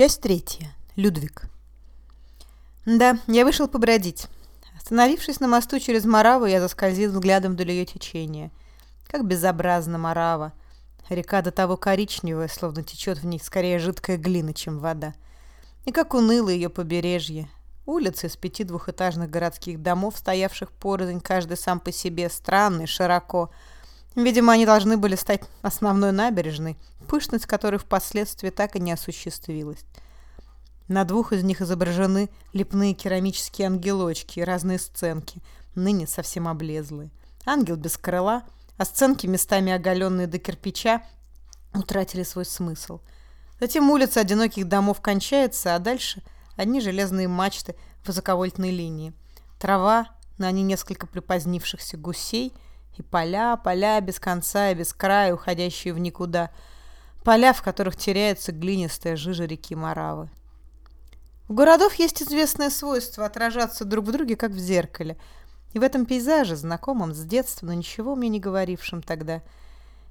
Часть третья. Людвиг. Да, я вышел побродить. Остановившись на мосту через Мораву, я заскользил взглядом вдоль ее течения. Как безобразно Морава. Река до того коричневая, словно течет в ней скорее жидкая глина, чем вода. И как уныло ее побережье. Улицы из пяти двухэтажных городских домов, стоявших порознь, каждый сам по себе, странный, широко. Видимо, они должны были стать основной набережной, пышность которой впоследствии так и не осуществилась. На двух из них изображены лепные керамические ангелочки и разные сценки, ныне совсем облезлые. Ангел без крыла, а сценки, местами оголенные до кирпича, утратили свой смысл. Затем улица одиноких домов кончается, а дальше одни железные мачты высоковольтной линии. Трава, на ней несколько припозднившихся гусей – и поля, поля без конца и без края, уходящие в никуда. Поля, в которых теряется глинистая жижа реки Моравы. У городов есть известное свойство отражаться друг в друге, как в зеркале. И в этом пейзаже, знакомом с детства, но ничего мне не говорившем тогда,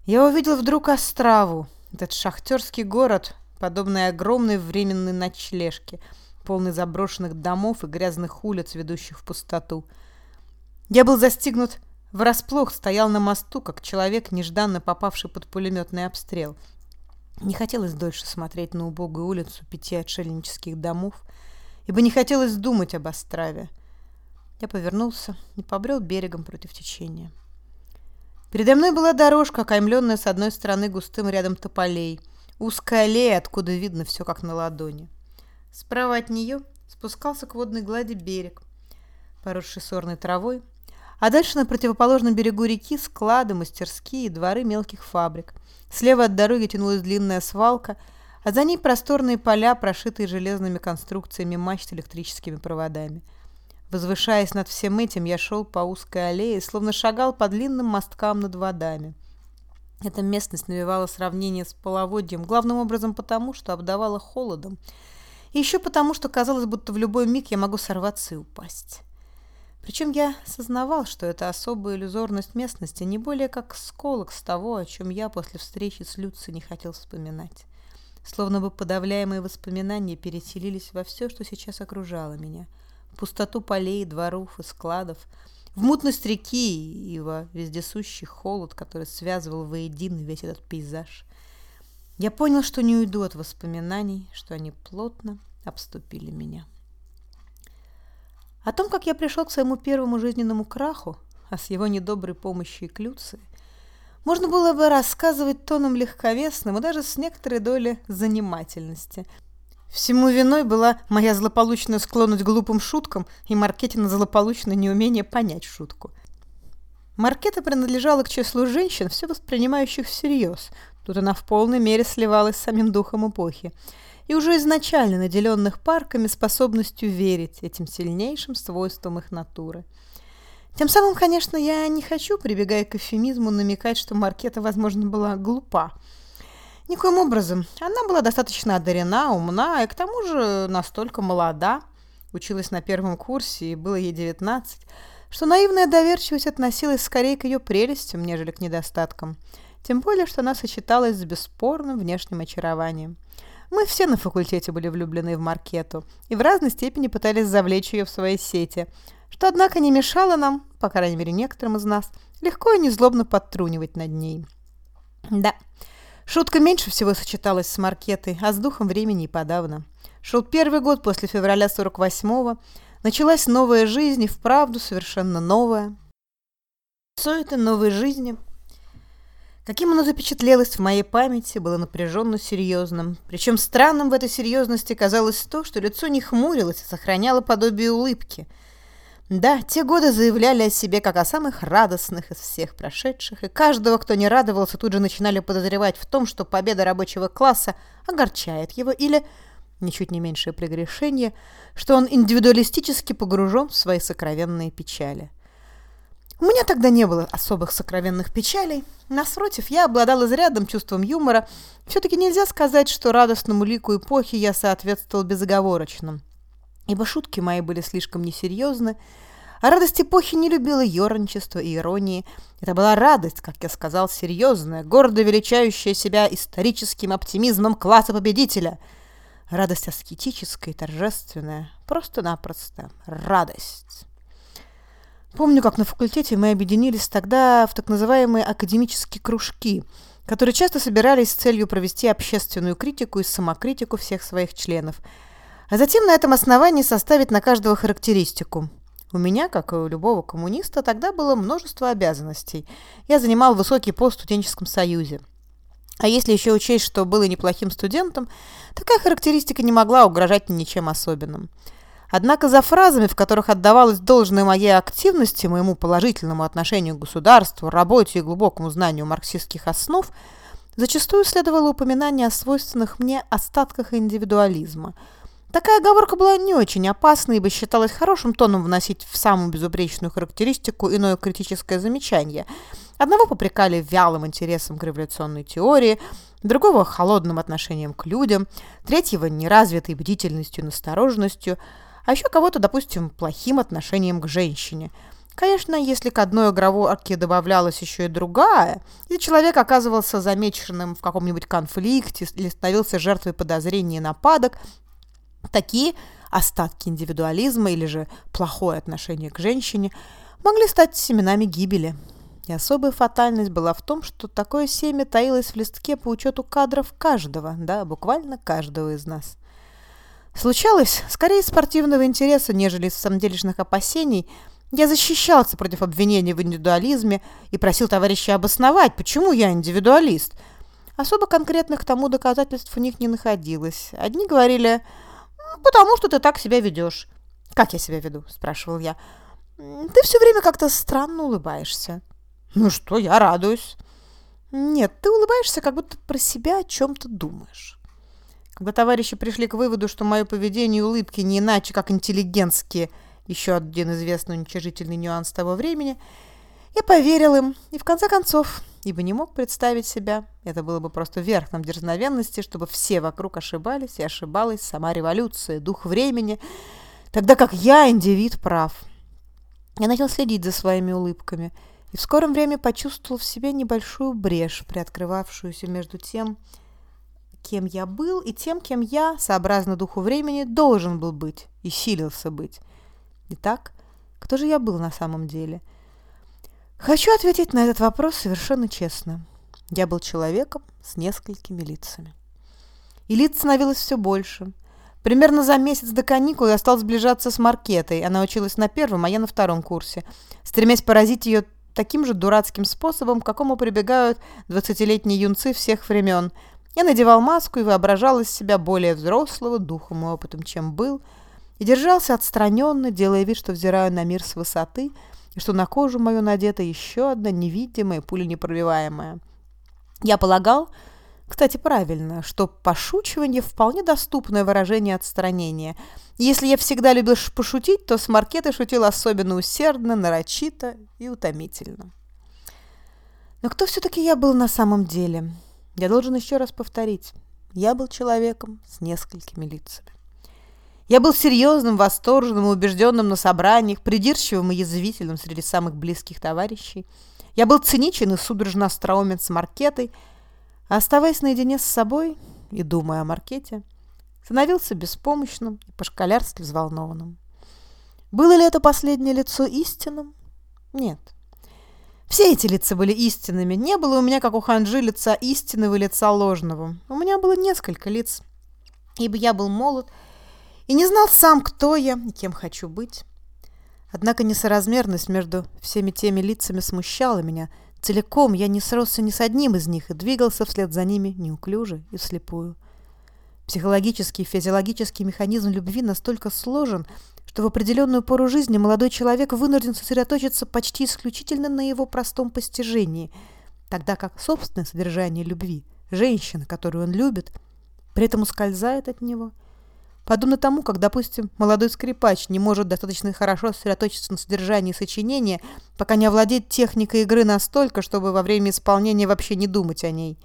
я увидел вдруг Остраву, этот шахтерский город, подобный огромной временной ночлежке, полный заброшенных домов и грязных улиц, ведущих в пустоту. Я был застигнут Врасплох стоял на мосту, как человек, нежданно попавший под пулеметный обстрел. Не хотелось дольше смотреть на убогую улицу пяти отшельнических домов, ибо не хотелось думать об Острове. Я повернулся и побрел берегом против течения. Передо мной была дорожка, окаймленная с одной стороны густым рядом тополей, узкая аллея, откуда видно все как на ладони. Справа от нее спускался к водной глади берег, поросший сорной травой, а дальше на противоположном берегу реки склады, мастерские и дворы мелких фабрик. Слева от дороги тянулась длинная свалка, а за ней просторные поля, прошитые железными конструкциями мачт электрическими проводами. Возвышаясь над всем этим, я шел по узкой аллее, словно шагал по длинным мосткам над водами. Эта местность навевала сравнение с половодьем, главным образом потому, что обдавала холодом, и еще потому, что казалось, будто в любой миг я могу сорваться и упасть. Причем я сознавал, что эта особая иллюзорность местности не более как сколок с того, о чем я после встречи с Люци не хотел вспоминать. Словно бы подавляемые воспоминания переселились во все, что сейчас окружало меня. В пустоту полей, дворов и складов, в мутность реки и во вездесущий холод, который связывал воедино весь этот пейзаж. Я понял, что не уйду от воспоминаний, что они плотно обступили меня. О том, как я пришел к своему первому жизненному краху, а с его недоброй помощью и клюции, можно было бы рассказывать тоном легковесным и даже с некоторой долей занимательности. Всему виной была моя злополучная склонность к глупым шуткам и Маркетина злополучное неумение понять шутку. Маркета принадлежала к числу женщин, все воспринимающих всерьез. Тут она в полной мере сливалась с самим духом эпохи и уже изначально наделенных парками способностью верить этим сильнейшим свойствам их натуры. Тем самым, конечно, я не хочу, прибегая к эвфемизму, намекать, что Маркета, возможно, была глупа. Никоим образом. Она была достаточно одарена, умна и к тому же настолько молода, училась на первом курсе и было ей 19, что наивная доверчивость относилась скорее к ее прелестям, нежели к недостаткам. Тем более, что она сочеталась с бесспорным внешним очарованием. Мы все на факультете были влюблены в Маркету и в разной степени пытались завлечь ее в свои сети, что, однако, не мешало нам, по крайней мере, некоторым из нас, легко и незлобно подтрунивать над ней. Да, шутка меньше всего сочеталась с Маркетой, а с духом времени и подавно. Шел первый год после февраля 48-го, началась новая жизнь и вправду совершенно новая. Все это новой жизни – Каким оно запечатлелось в моей памяти, было напряженно серьезным. Причем странным в этой серьезности казалось то, что лицо не хмурилось, а сохраняло подобие улыбки. Да, те годы заявляли о себе как о самых радостных из всех прошедших, и каждого, кто не радовался, тут же начинали подозревать в том, что победа рабочего класса огорчает его или, ничуть не меньшее прегрешение, что он индивидуалистически погружен в свои сокровенные печали. У меня тогда не было особых сокровенных печалей. Напротив, я обладал изрядным чувством юмора. Все-таки нельзя сказать, что радостному лику эпохи я соответствовал безоговорочно. Ибо шутки мои были слишком несерьезны, а радость эпохи не любила ерничества и иронии. Это была радость, как я сказал, серьезная, гордо величающая себя историческим оптимизмом класса победителя. Радость аскетическая, торжественная, просто-напросто радость. Помню, как на факультете мы объединились тогда в так называемые академические кружки, которые часто собирались с целью провести общественную критику и самокритику всех своих членов, а затем на этом основании составить на каждого характеристику. У меня, как и у любого коммуниста, тогда было множество обязанностей. Я занимал высокий пост в студенческом союзе. А если еще учесть, что был и неплохим студентом, такая характеристика не могла угрожать ничем особенным. Однако за фразами, в которых отдавалось должное моей активности, моему положительному отношению к государству, работе и глубокому знанию марксистских основ, зачастую следовало упоминание о свойственных мне остатках индивидуализма. Такая оговорка была не очень опасна, ибо считалось хорошим тоном вносить в самую безупречную характеристику иное критическое замечание. Одного попрекали вялым интересом к революционной теории, другого – холодным отношением к людям, третьего – неразвитой бдительностью и настороженностью – а еще кого-то, допустим, плохим отношением к женщине. Конечно, если к одной оговорке добавлялась еще и другая, и человек оказывался замеченным в каком-нибудь конфликте или становился жертвой подозрений и нападок, такие остатки индивидуализма или же плохое отношение к женщине могли стать семенами гибели. И особая фатальность была в том, что такое семя таилось в листке по учету кадров каждого, да, буквально каждого из нас. Случалось, скорее из спортивного интереса, нежели из самоделишных опасений, я защищался против обвинений в индивидуализме и просил товарища обосновать, почему я индивидуалист. Особо конкретных тому доказательств у них не находилось. Одни говорили, потому что ты так себя ведешь. «Как я себя веду?» – спрашивал я. «Ты все время как-то странно улыбаешься». «Ну что, я радуюсь». «Нет, ты улыбаешься, как будто про себя о чем-то думаешь». Когда товарищи пришли к выводу, что мое поведение и улыбки не иначе, как интеллигентские, еще один известный уничижительный нюанс того времени, я поверил им и в конце концов, ибо не мог представить себя, это было бы просто верхом дерзновенности, чтобы все вокруг ошибались, и ошибалась сама революция, дух времени, тогда как я, индивид, прав. Я начал следить за своими улыбками и в скором времени почувствовал в себе небольшую брешь, приоткрывавшуюся между тем, кем я был, и тем, кем я, сообразно духу времени, должен был быть и силился быть. Итак, кто же я был на самом деле? Хочу ответить на этот вопрос совершенно честно. Я был человеком с несколькими лицами. И лиц становилось все больше. Примерно за месяц до каникул я стал сближаться с Маркетой. Она училась на первом, а я на втором курсе, стремясь поразить ее таким же дурацким способом, к какому прибегают двадцатилетние юнцы всех времен – я надевал маску и воображал из себя более взрослого духом и опытом, чем был, и держался отстраненно, делая вид, что взираю на мир с высоты, и что на кожу мою надета еще одна невидимая, пуленепробиваемая. Я полагал, кстати, правильно, что пошучивание вполне доступное выражение отстранения. Если я всегда любил пошутить, то с Маркетой шутил особенно усердно, нарочито и утомительно. Но кто все-таки я был на самом деле? Я должен еще раз повторить. Я был человеком с несколькими лицами. Я был серьезным, восторженным и убежденным на собраниях, придирчивым и язвительным среди самых близких товарищей. Я был циничен и судорожно остроумен с Маркетой, а оставаясь наедине с собой и думая о Маркете, становился беспомощным и по-школярски взволнованным. Было ли это последнее лицо истинным? Нет. Все эти лица были истинными. Не было у меня, как у ханжи, лица истинного и лица ложного. У меня было несколько лиц, ибо я был молод и не знал сам, кто я и кем хочу быть. Однако несоразмерность между всеми теми лицами смущала меня. Целиком я не сросся ни с одним из них и двигался вслед за ними неуклюже и вслепую. Психологический и физиологический механизм любви настолько сложен, что в определенную пору жизни молодой человек вынужден сосредоточиться почти исключительно на его простом постижении, тогда как собственное содержание любви, женщина, которую он любит, при этом ускользает от него. Подобно тому, как, допустим, молодой скрипач не может достаточно хорошо сосредоточиться на содержании сочинения, пока не овладеет техникой игры настолько, чтобы во время исполнения вообще не думать о ней.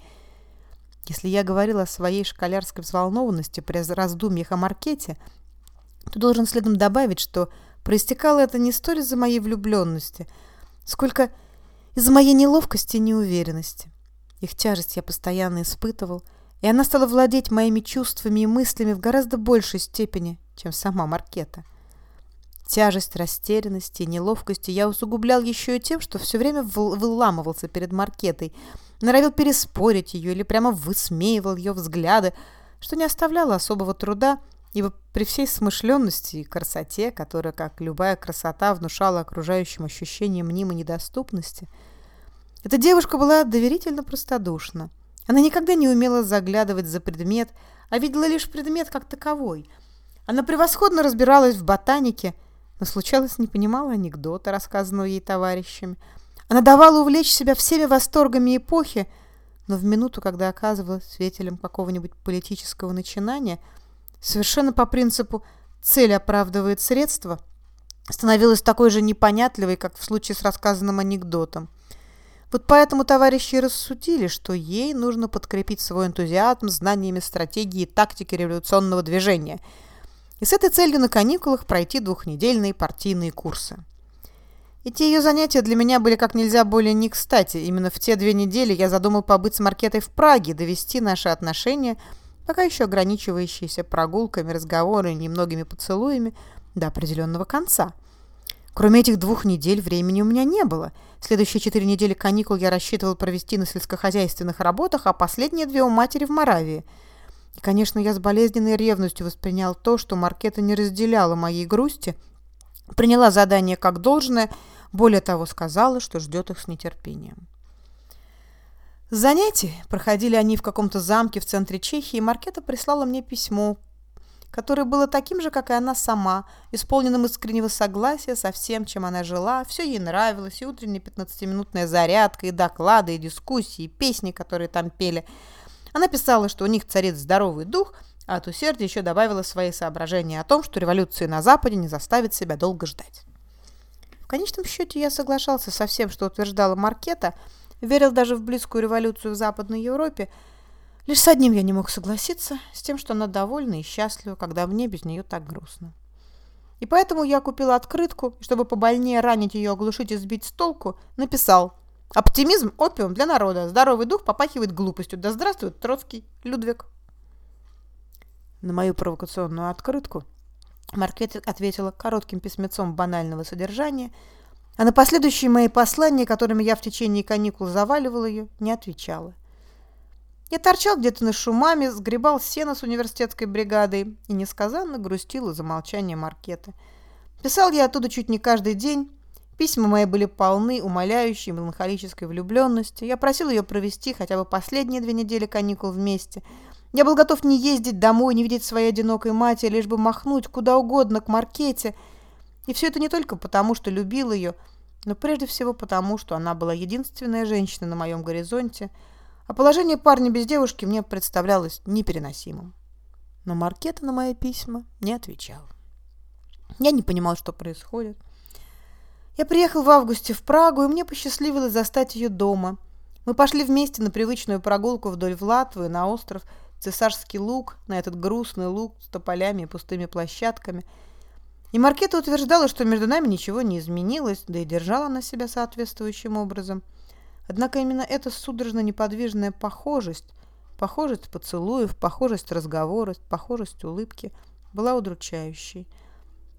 Если я говорила о своей школярской взволнованности при раздумьях о маркете – то должен следом добавить, что проистекало это не столь из-за моей влюбленности, сколько из-за моей неловкости и неуверенности. Их тяжесть я постоянно испытывал, и она стала владеть моими чувствами и мыслями в гораздо большей степени, чем сама Маркета. Тяжесть растерянности и неловкости я усугублял еще и тем, что все время выламывался перед Маркетой, норовил переспорить ее или прямо высмеивал ее взгляды, что не оставляло особого труда, ибо при всей смышленности и красоте, которая, как любая красота, внушала окружающим ощущение мнимой недоступности, эта девушка была доверительно простодушна. Она никогда не умела заглядывать за предмет, а видела лишь предмет как таковой. Она превосходно разбиралась в ботанике, но случалось не понимала анекдота, рассказанного ей товарищами. Она давала увлечь себя всеми восторгами эпохи, но в минуту, когда оказывалась свидетелем какого-нибудь политического начинания, совершенно по принципу «цель оправдывает средства», становилась такой же непонятливой, как в случае с рассказанным анекдотом. Вот поэтому товарищи рассудили, что ей нужно подкрепить свой энтузиазм знаниями стратегии и тактики революционного движения и с этой целью на каникулах пройти двухнедельные партийные курсы. Эти ее занятия для меня были как нельзя более не кстати. Именно в те две недели я задумал побыть с Маркетой в Праге, довести наши отношения, пока еще ограничивающиеся прогулками, разговорами немногими поцелуями, до определенного конца – Кроме этих двух недель времени у меня не было. Следующие четыре недели каникул я рассчитывал провести на сельскохозяйственных работах, а последние две у матери в Моравии. И, конечно, я с болезненной ревностью воспринял то, что Маркета не разделяла моей грусти, приняла задание как должное, более того, сказала, что ждет их с нетерпением. Занятия проходили они в каком-то замке в центре Чехии, и Маркета прислала мне письмо, которое было таким же, как и она сама, исполненным искреннего согласия со всем, чем она жила, все ей нравилось, и утренняя 15-минутная зарядка, и доклады, и дискуссии, и песни, которые там пели. Она писала, что у них царит здоровый дух, а от усердия еще добавила свои соображения о том, что революция на Западе не заставит себя долго ждать. В конечном счете я соглашался со всем, что утверждала Маркета, верил даже в близкую революцию в Западной Европе, Лишь с одним я не мог согласиться, с тем, что она довольна и счастлива, когда мне без нее так грустно. И поэтому я купил открытку, чтобы побольнее ранить ее, оглушить и сбить с толку, написал «Оптимизм – опиум для народа, здоровый дух попахивает глупостью, да здравствует Троцкий, Людвиг». На мою провокационную открытку Маркет ответила коротким письмецом банального содержания, а на последующие мои послания, которыми я в течение каникул заваливал ее, не отвечала. Я торчал где-то на шумами, сгребал сено с университетской бригадой и несказанно грустил из-за молчания Маркета. Писал я оттуда чуть не каждый день. Письма мои были полны умоляющей меланхолической влюбленности. Я просил ее провести хотя бы последние две недели каникул вместе. Я был готов не ездить домой, не видеть своей одинокой матери, лишь бы махнуть куда угодно к Маркете. И все это не только потому, что любил ее, но прежде всего потому, что она была единственная женщина на моем горизонте – а положение парня без девушки мне представлялось непереносимым. Но Маркета на мои письма не отвечал. Я не понимал, что происходит. Я приехал в августе в Прагу, и мне посчастливилось застать ее дома. Мы пошли вместе на привычную прогулку вдоль Влатвы, на остров Цесарский луг, на этот грустный луг с тополями и пустыми площадками. И Маркета утверждала, что между нами ничего не изменилось, да и держала она себя соответствующим образом – Однако именно эта судорожно-неподвижная похожесть, похожесть поцелуев, похожесть разговора, похожесть улыбки была удручающей.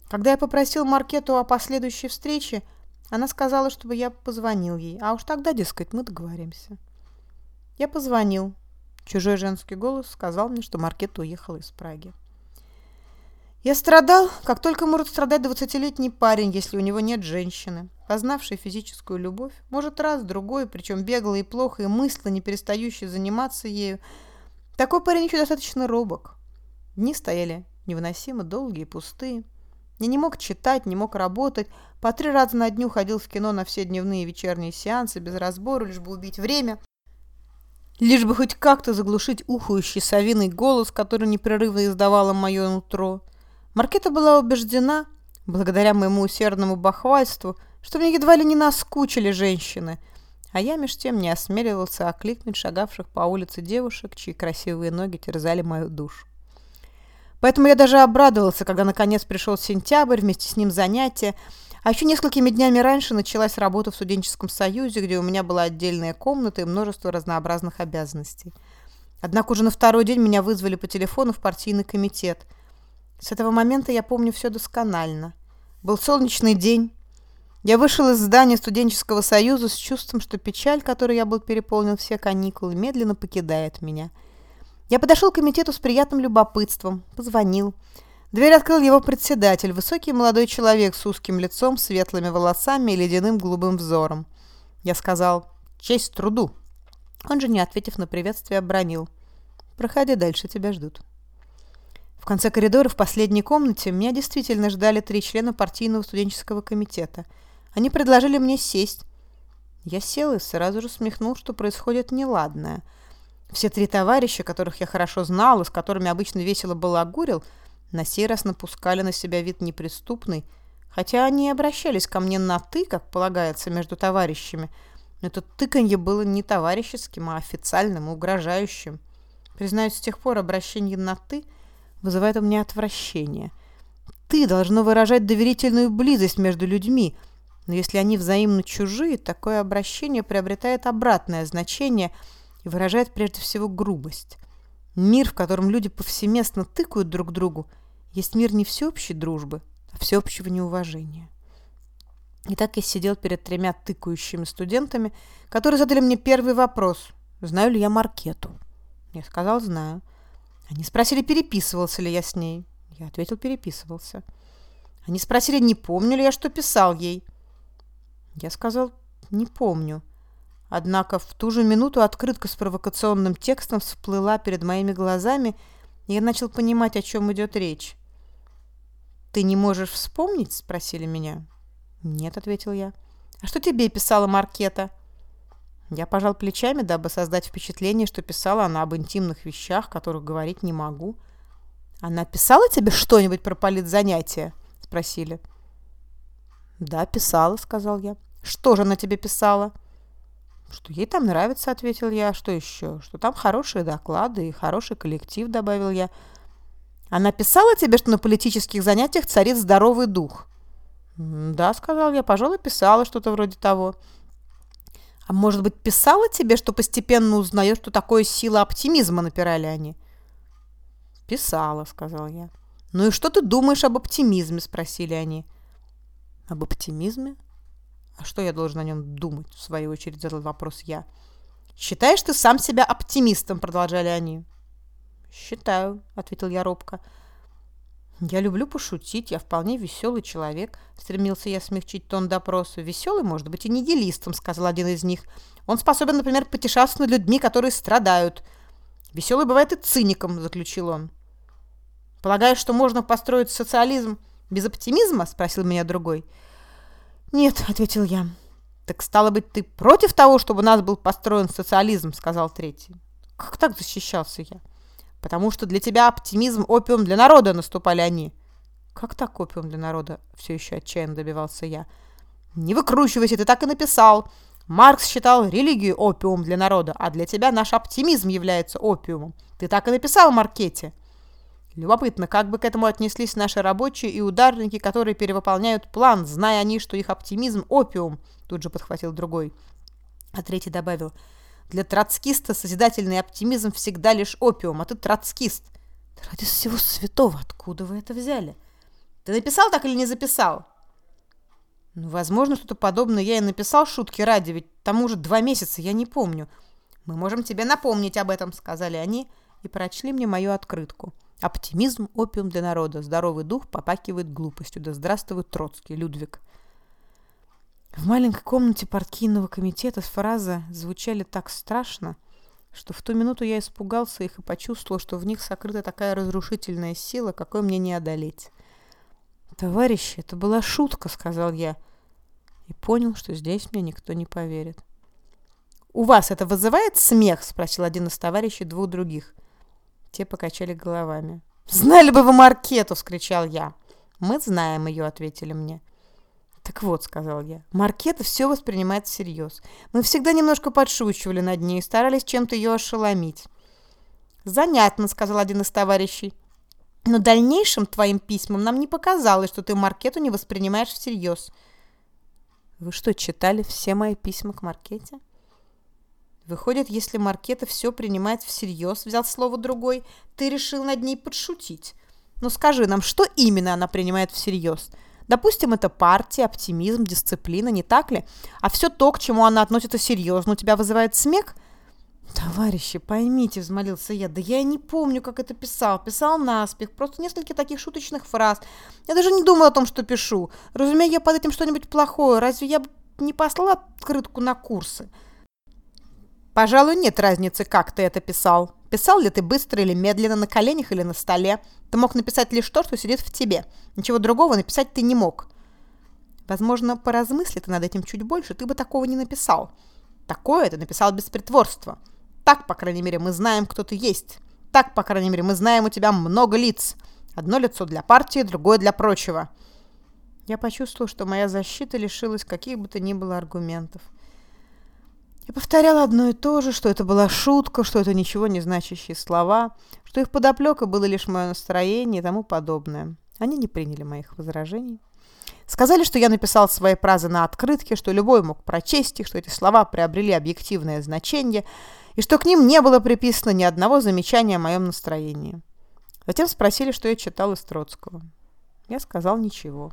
Когда я попросил Маркету о последующей встрече, она сказала, чтобы я позвонил ей, а уж тогда, дескать, мы договоримся. Я позвонил. Чужой женский голос сказал мне, что Маркета уехала из Праги. Я страдал, как только может страдать двадцатилетний парень, если у него нет женщины. Познавший физическую любовь, может раз, другой, причем бегло и плохо, и мысленно не перестающий заниматься ею. Такой парень еще достаточно робок. Дни стояли невыносимо долгие пустые. Я не мог читать, не мог работать. По три раза на дню ходил в кино на все дневные и вечерние сеансы, без разбора, лишь бы убить время. Лишь бы хоть как-то заглушить ухающий совиный голос, который непрерывно издавало мое нутро. Маркета была убеждена, благодаря моему усердному бахвальству, что мне едва ли не наскучили женщины, а я меж тем не осмеливался окликнуть шагавших по улице девушек, чьи красивые ноги терзали мою душу. Поэтому я даже обрадовался, когда наконец пришел сентябрь, вместе с ним занятия, а еще несколькими днями раньше началась работа в студенческом союзе, где у меня была отдельная комната и множество разнообразных обязанностей – Однако уже на второй день меня вызвали по телефону в партийный комитет. С этого момента я помню все досконально. Был солнечный день. Я вышел из здания студенческого союза с чувством, что печаль, которой я был переполнен все каникулы, медленно покидает меня. Я подошел к комитету с приятным любопытством, позвонил. Дверь открыл его председатель, высокий молодой человек с узким лицом, светлыми волосами и ледяным голубым взором. Я сказал «Честь труду». Он же, не ответив на приветствие, обронил. «Проходи дальше, тебя ждут». В конце коридора в последней комнате меня действительно ждали три члена партийного студенческого комитета. Они предложили мне сесть. Я сел и сразу же смехнул, что происходит неладное. Все три товарища, которых я хорошо знал и с которыми обычно весело балагурил, на сей раз напускали на себя вид неприступный, хотя они и обращались ко мне на «ты», как полагается, между товарищами – это тыканье было не товарищеским, а официальным, угрожающим. Признаюсь, с тех пор обращение на «ты» вызывает у меня отвращение. «Ты» должно выражать доверительную близость между людьми, но если они взаимно чужие, такое обращение приобретает обратное значение и выражает прежде всего грубость. Мир, в котором люди повсеместно тыкают друг другу, есть мир не всеобщей дружбы, а всеобщего неуважения. И так я сидел перед тремя тыкающими студентами, которые задали мне первый вопрос. Знаю ли я Маркету? Я сказал, знаю. Они спросили, переписывался ли я с ней. Я ответил, переписывался. Они спросили, не помню ли я, что писал ей. Я сказал, не помню. Однако в ту же минуту открытка с провокационным текстом всплыла перед моими глазами, и я начал понимать, о чем идет речь. «Ты не можешь вспомнить?» – спросили меня. «Нет», — ответил я. «А что тебе писала Маркета?» Я пожал плечами, дабы создать впечатление, что писала она об интимных вещах, которых говорить не могу. «Она писала тебе что-нибудь про политзанятия?» — спросили. «Да, писала», — сказал я. «Что же она тебе писала?» «Что ей там нравится», — ответил я. «Что еще? Что там хорошие доклады и хороший коллектив», — добавил я. «Она писала тебе, что на политических занятиях царит здоровый дух?» «Да», — сказал я, — «пожалуй, писала что-то вроде того». «А может быть, писала тебе, что постепенно узнаешь, что такое сила оптимизма?» — напирали они. «Писала», — сказал я. «Ну и что ты думаешь об оптимизме?» — спросили они. «Об оптимизме? А что я должен о нем думать?» — в свою очередь задал вопрос я. «Считаешь ты сам себя оптимистом?» — продолжали они. «Считаю», — ответил я робко. «Я люблю пошутить, я вполне веселый человек», — стремился я смягчить тон допроса. «Веселый, может быть, и нигилистом», — сказал один из них. «Он способен, например, потешаться над людьми, которые страдают. Веселый бывает и циником», — заключил он. «Полагаешь, что можно построить социализм без оптимизма?» — спросил меня другой. «Нет», — ответил я. «Так стало быть, ты против того, чтобы у нас был построен социализм?» — сказал третий. «Как так защищался я?» Потому что для тебя оптимизм – опиум для народа», – наступали они. «Как так опиум для народа?» – все еще отчаянно добивался я. «Не выкручивайся, ты так и написал. Маркс считал религию опиум для народа, а для тебя наш оптимизм является опиумом. Ты так и написал Маркете». Любопытно, как бы к этому отнеслись наши рабочие и ударники, которые перевыполняют план, зная они, что их оптимизм – опиум, тут же подхватил другой. А третий добавил – для троцкиста созидательный оптимизм всегда лишь опиум, а ты троцкист. Да ради всего святого, откуда вы это взяли? Ты написал так или не записал? Ну, возможно, что-то подобное я и написал шутки ради, ведь тому же два месяца, я не помню. Мы можем тебе напомнить об этом, сказали они и прочли мне мою открытку. Оптимизм – опиум для народа, здоровый дух попакивает глупостью. Да здравствует Троцкий, Людвиг. В маленькой комнате партийного комитета фразы звучали так страшно, что в ту минуту я испугался их и почувствовал, что в них сокрыта такая разрушительная сила, какой мне не одолеть. «Товарищи, это была шутка», — сказал я, и понял, что здесь мне никто не поверит. «У вас это вызывает смех?» — спросил один из товарищей двух других. Те покачали головами. «Знали бы вы Маркету!» — вскричал я. «Мы знаем ее», — ответили мне. «Так вот», — сказал я, — Маркета все воспринимает всерьез. Мы всегда немножко подшучивали над ней и старались чем-то ее ошеломить. «Занятно», — сказал один из товарищей. «Но дальнейшим твоим письмам нам не показалось, что ты Маркету не воспринимаешь всерьез». «Вы что, читали все мои письма к Маркете?» Выходит, если Маркета все принимает всерьез, взял слово другой, ты решил над ней подшутить. Ну скажи нам, что именно она принимает всерьез? Допустим, это партия, оптимизм, дисциплина, не так ли? А все то, к чему она относится серьезно, у тебя вызывает смех – «Товарищи, поймите», — взмолился я, — «да я не помню, как это писал. Писал наспех, просто несколько таких шуточных фраз. Я даже не думал о том, что пишу. Разумею я под этим что-нибудь плохое. Разве я не послала открытку на курсы?» «Пожалуй, нет разницы, как ты это писал. Писал ли ты быстро или медленно, на коленях или на столе. Ты мог написать лишь то, что сидит в тебе. Ничего другого написать ты не мог. Возможно, поразмысли ты над этим чуть больше, ты бы такого не написал. Такое ты написал без притворства». Так, по крайней мере, мы знаем, кто ты есть. Так, по крайней мере, мы знаем у тебя много лиц. Одно лицо для партии, другое для прочего. Я почувствовал, что моя защита лишилась каких бы то ни было аргументов. Я повторял одно и то же, что это была шутка, что это ничего не значащие слова, что их подоплека было лишь мое настроение и тому подобное. Они не приняли моих возражений. Сказали, что я написал свои фразы на открытке, что любой мог прочесть их, что эти слова приобрели объективное значение – и что к ним не было приписано ни одного замечания о моем настроении. Затем спросили, что я читал из Троцкого. Я сказал ничего.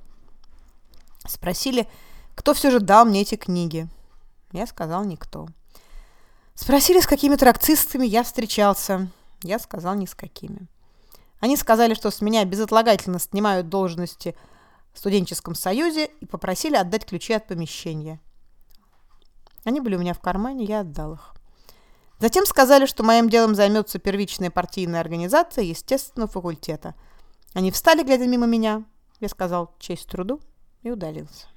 Спросили, кто все же дал мне эти книги. Я сказал никто. Спросили, с какими тракцистами я встречался. Я сказал ни с какими. Они сказали, что с меня безотлагательно снимают должности в студенческом союзе и попросили отдать ключи от помещения. Они были у меня в кармане, я отдал их. Затем сказали, что моим делом займется первичная партийная организация естественного факультета. Они встали, глядя мимо меня. Я сказал «честь труду» и удалился.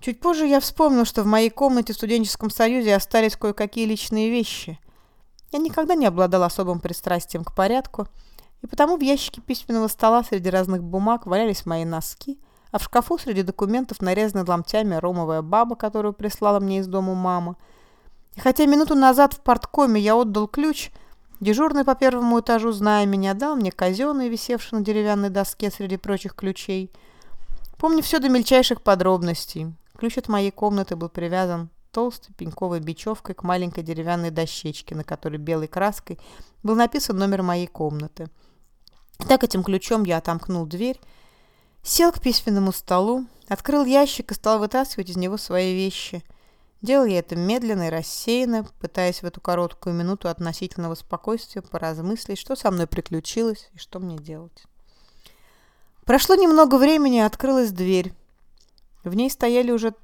Чуть позже я вспомнил, что в моей комнате в студенческом союзе остались кое-какие личные вещи. Я никогда не обладал особым пристрастием к порядку, и потому в ящике письменного стола среди разных бумаг валялись мои носки, а в шкафу среди документов нарезана ломтями ромовая баба, которую прислала мне из дома мама – и хотя минуту назад в порткоме я отдал ключ, дежурный по первому этажу, зная меня, дал мне казенный, висевший на деревянной доске среди прочих ключей. Помню все до мельчайших подробностей. Ключ от моей комнаты был привязан толстой пеньковой бечевкой к маленькой деревянной дощечке, на которой белой краской был написан номер моей комнаты. Так этим ключом я отомкнул дверь, сел к письменному столу, открыл ящик и стал вытаскивать из него свои вещи – Делал я это медленно и рассеянно, пытаясь в эту короткую минуту относительного спокойствия поразмыслить, что со мной приключилось и что мне делать. Прошло немного времени, открылась дверь. В ней стояли уже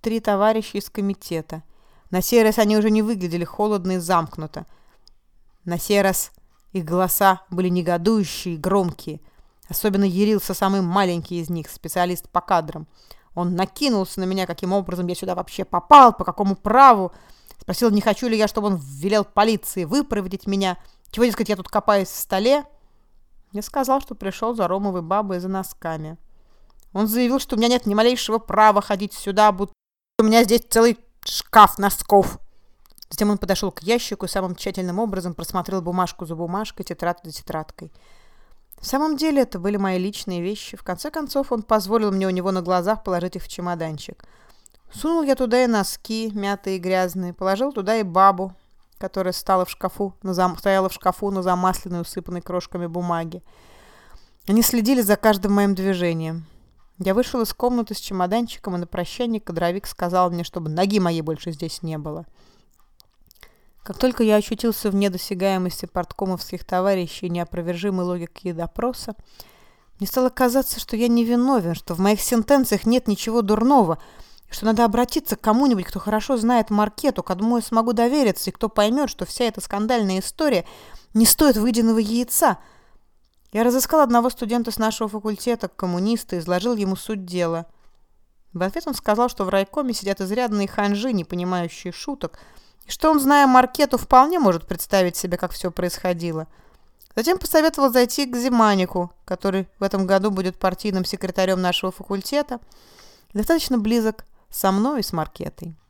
три товарища из комитета. На сей раз они уже не выглядели холодно и замкнуто. На сей раз их голоса были негодующие и громкие. Особенно ярился самый маленький из них, специалист по кадрам – он накинулся на меня, каким образом я сюда вообще попал, по какому праву. Спросил, не хочу ли я, чтобы он велел полиции выпроводить меня. Чего, дескать, я тут копаюсь в столе? Я сказал, что пришел за Ромовой бабой за носками. Он заявил, что у меня нет ни малейшего права ходить сюда, будто у меня здесь целый шкаф носков. Затем он подошел к ящику и самым тщательным образом просмотрел бумажку за бумажкой, тетрадь за тетрадкой. В самом деле это были мои личные вещи. В конце концов он позволил мне у него на глазах положить их в чемоданчик. Сунул я туда и носки, мятые и грязные, положил туда и бабу, которая стала в шкафу, на зам... стояла в шкафу на замасленной, усыпанной крошками бумаги. Они следили за каждым моим движением. Я вышел из комнаты с чемоданчиком, и на прощание кадровик сказал мне, чтобы ноги моей больше здесь не было. Как только я очутился в недосягаемости порткомовских товарищей и неопровержимой логики допроса, мне стало казаться, что я невиновен, что в моих сентенциях нет ничего дурного, что надо обратиться к кому-нибудь, кто хорошо знает Маркету, кому я смогу довериться, и кто поймет, что вся эта скандальная история не стоит выеденного яйца. Я разыскал одного студента с нашего факультета, коммуниста, изложил ему суть дела. В ответ он сказал, что в райкоме сидят изрядные ханжи, не понимающие шуток, и что он, зная Маркету, вполне может представить себе, как все происходило. Затем посоветовал зайти к Зиманику, который в этом году будет партийным секретарем нашего факультета, достаточно близок со мной и с Маркетой.